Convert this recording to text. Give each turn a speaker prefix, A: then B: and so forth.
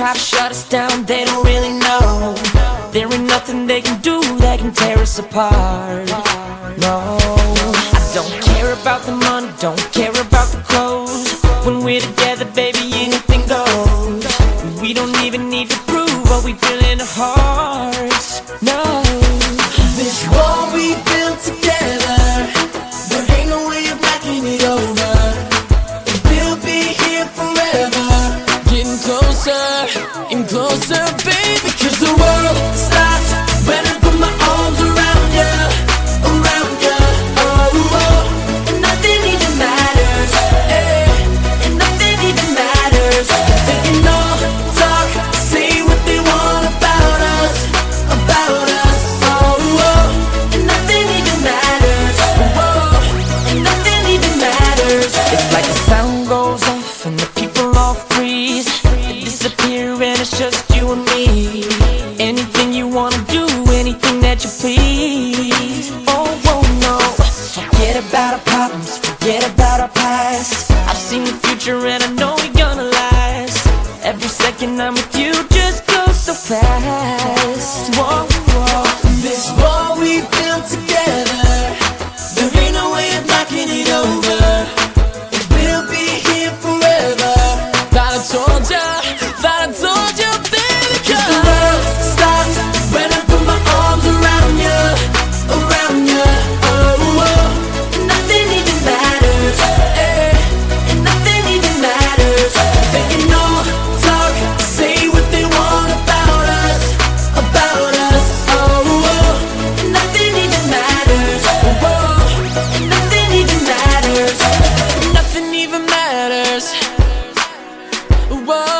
A: try to shut us down, they don't really know. There ain't nothing they can do that can tear us apart. No, I don't care about the money, don't care about the clothes. When we're together, baby, anything goes. We don't even need to prove what we feel in our hearts. No. This world we built together. And closer, baby. Cause the world matters. Whoa.